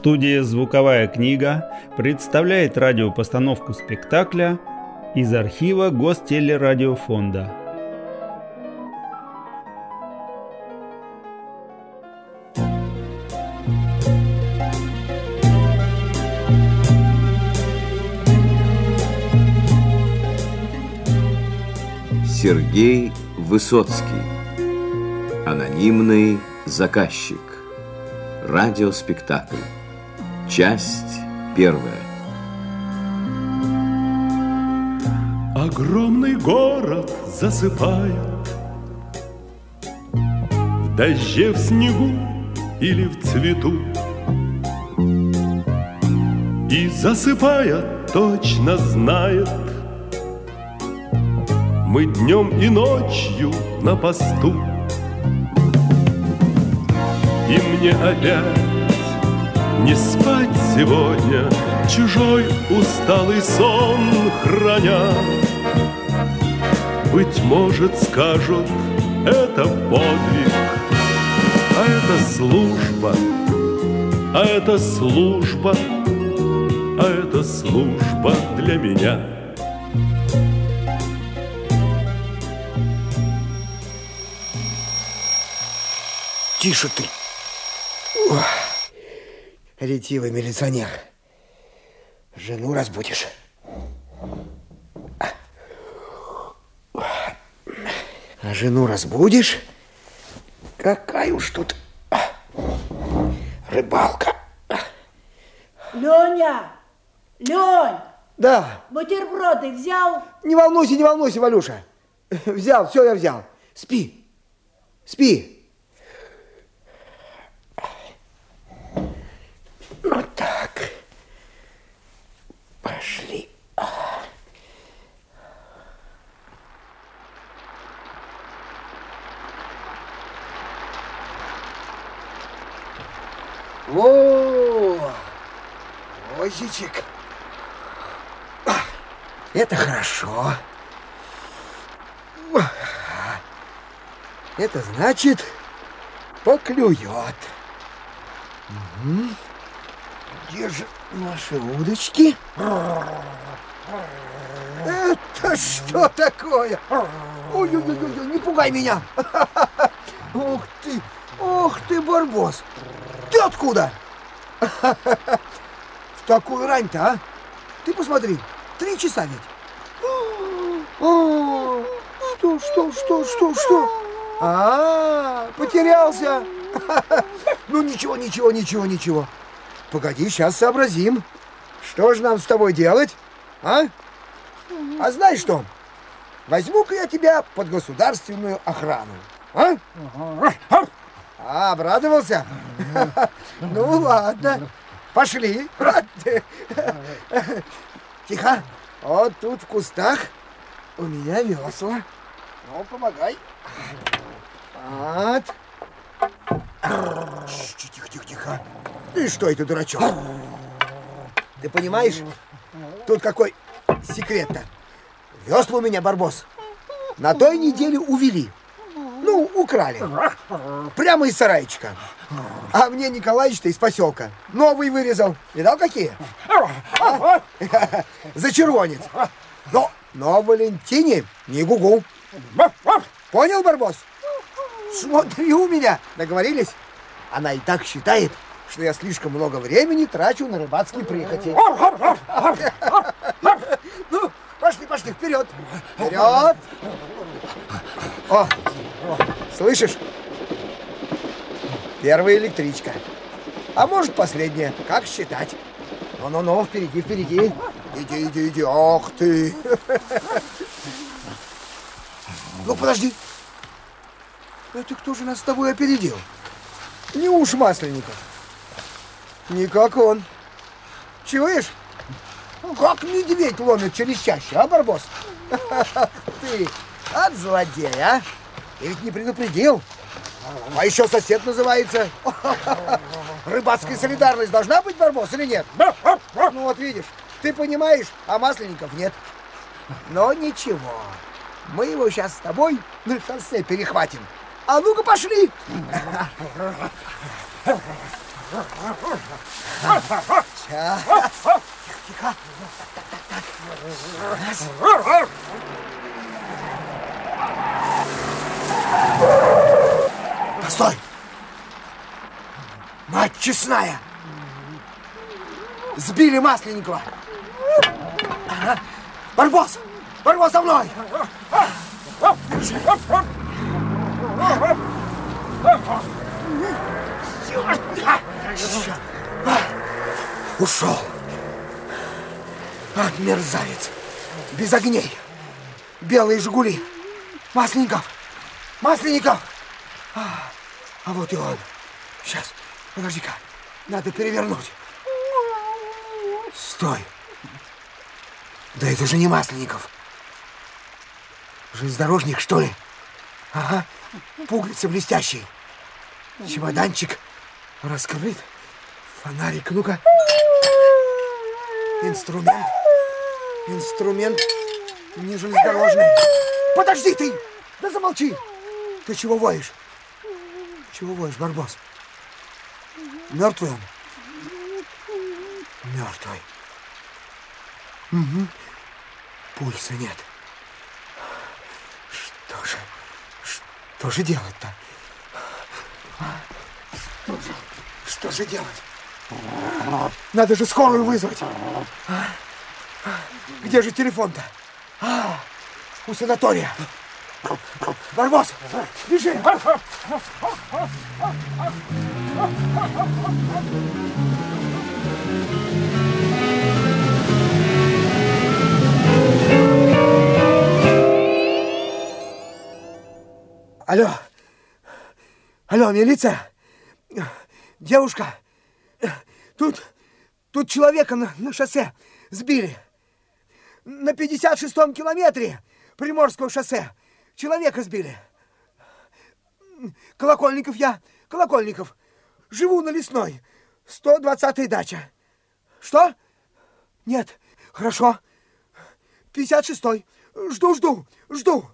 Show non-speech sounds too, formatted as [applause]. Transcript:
Студия «Звуковая книга» представляет радиопостановку спектакля из архива Гостелерадиофонда. Сергей Высоцкий. Анонимный заказчик. Радиоспектакль Часть первая. Огромный город засыпает. В дожде, в снегу или в цвету. И засыпая точно знает. Мы днем и ночью на посту. И мне опять не спать сегодня, чужой усталый сон храня. Быть может, скажут, это подвиг, а это служба, а это служба, а это служба для меня. Тише ты. Ох ретивый милиционер. Жену разбудишь. А жену разбудишь? Какая уж тут рыбалка. Леня! Лень! Да. Бутерброды взял? Не волнуйся, не волнуйся, Валюша. Взял, все я взял. Спи. Спи. Ну так. Пошли. О, озичек. Это хорошо. Это значит, поклюет. Угу. Где же наши удочки? Это что такое? Ой-ой-ой, не пугай меня! Ух ты, ух ты, Барбос! Ты откуда? В такую рань-то, а? Ты посмотри, три часа ведь. Что, что, что, что, что? А, потерялся. Ну ничего, ничего, ничего, ничего. Погоди, сейчас сообразим. Что же нам с тобой делать, а? А знаешь что? Возьму-ка я тебя под государственную охрану, а? А, обрадовался? Ну, ладно. Пошли. Тихо. Вот тут в кустах у меня весла. Ну, помогай. Вот. Тихо, тихо, тихо. И что это, дурачок? Ты понимаешь, тут какой секрет-то? Весла у меня, Барбос, на той неделе увели. Украли. Прямо из сарайчика. А мне Николаевич-то из поселка. Новый вырезал. Видал, какие? А? Зачервонец. Но, но Валентине не гугу. Понял, Барбос? Смотри у меня. Договорились? Она и так считает, что я слишком много времени трачу на рыбацкие прихоти. Ну, пошли, пошли, вперед. Вперед. О, слышишь? Первая электричка. А может, последняя. Как считать? Ну-ну-ну, впереди, впереди. Иди, иди, иди. Ох ты. Ну, подожди. Это кто же нас с тобой опередил? Не уж Масленников. Не как он. Чуешь? Как медведь ломит через чаще, а, Барбос? [laughs] Ты, от злодея, а? И ведь не предупредил. А еще сосед называется. Рыбацкая солидарность должна быть, Барбос, или нет? Ну вот видишь, ты понимаешь, а Масленников нет. Но ничего, мы его сейчас с тобой на шоссе перехватим. А ну-ка пошли! Тихо, тихо. Так, так, так, честная! Сбили Масленникова! Ага. Барбос! Барбос за мной! Ушел. А, мерзавец. Без огней. Белые «Жигули». Масленников! Масленников! А, а вот и он. Сейчас, подожди-ка. Надо перевернуть. Стой. Да это же не Масленников. Железнодорожник, что ли? Ага, пуговицы блестящие. Чемоданчик раскрыт. Фонарик, ну-ка. Инструмент. Инструмент не железнодорожный. Подожди ты! Да замолчи! Ты чего воешь? Чего воешь, Барбос? Мертвый он? Мертвый. Угу. Пульса нет. Что же, что же делать-то? Что же, что же делать? Надо же скорую вызвать. Где же телефон-то? А, у санатория. Барбос, бежи! Алло, алло, милиция, девушка, тут, тут человека на, на шоссе сбили. На 56-м километре Приморского шоссе. Человека сбили. Колокольников я, Колокольников. Живу на Лесной, 120-й дача. Что? Нет, хорошо. 56-й. Жду, жду, жду.